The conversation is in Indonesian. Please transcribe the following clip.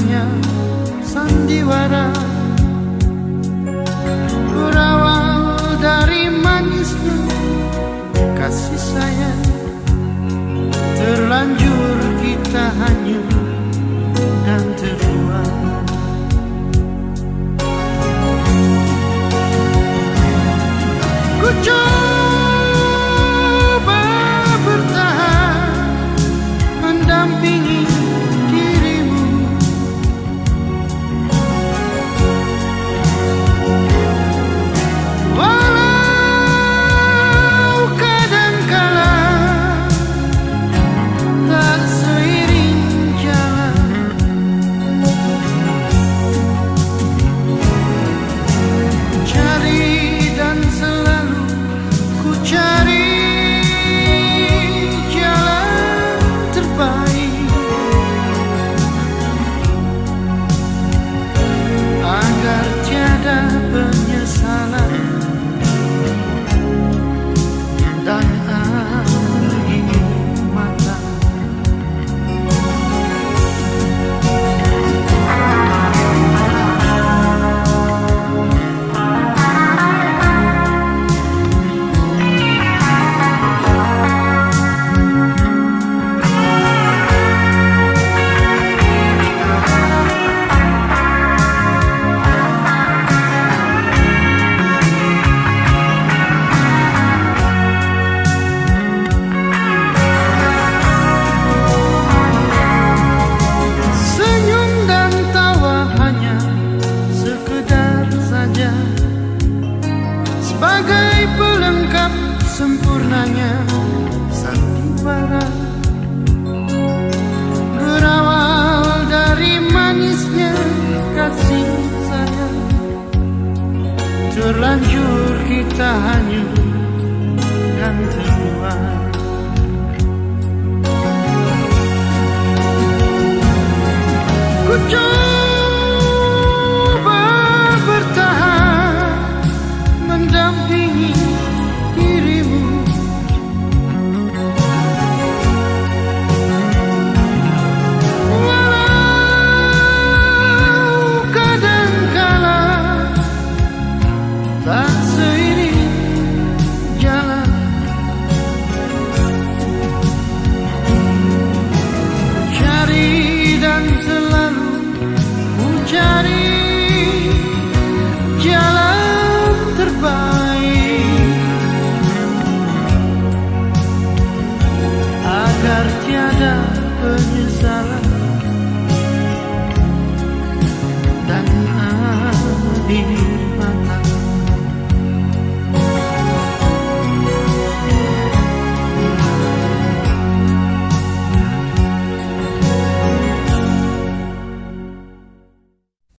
hanya sandiwara. Berawal dari manisnya kasih sayang. sebagai pelengkap sempurnanya sandiwara. salah penyesalan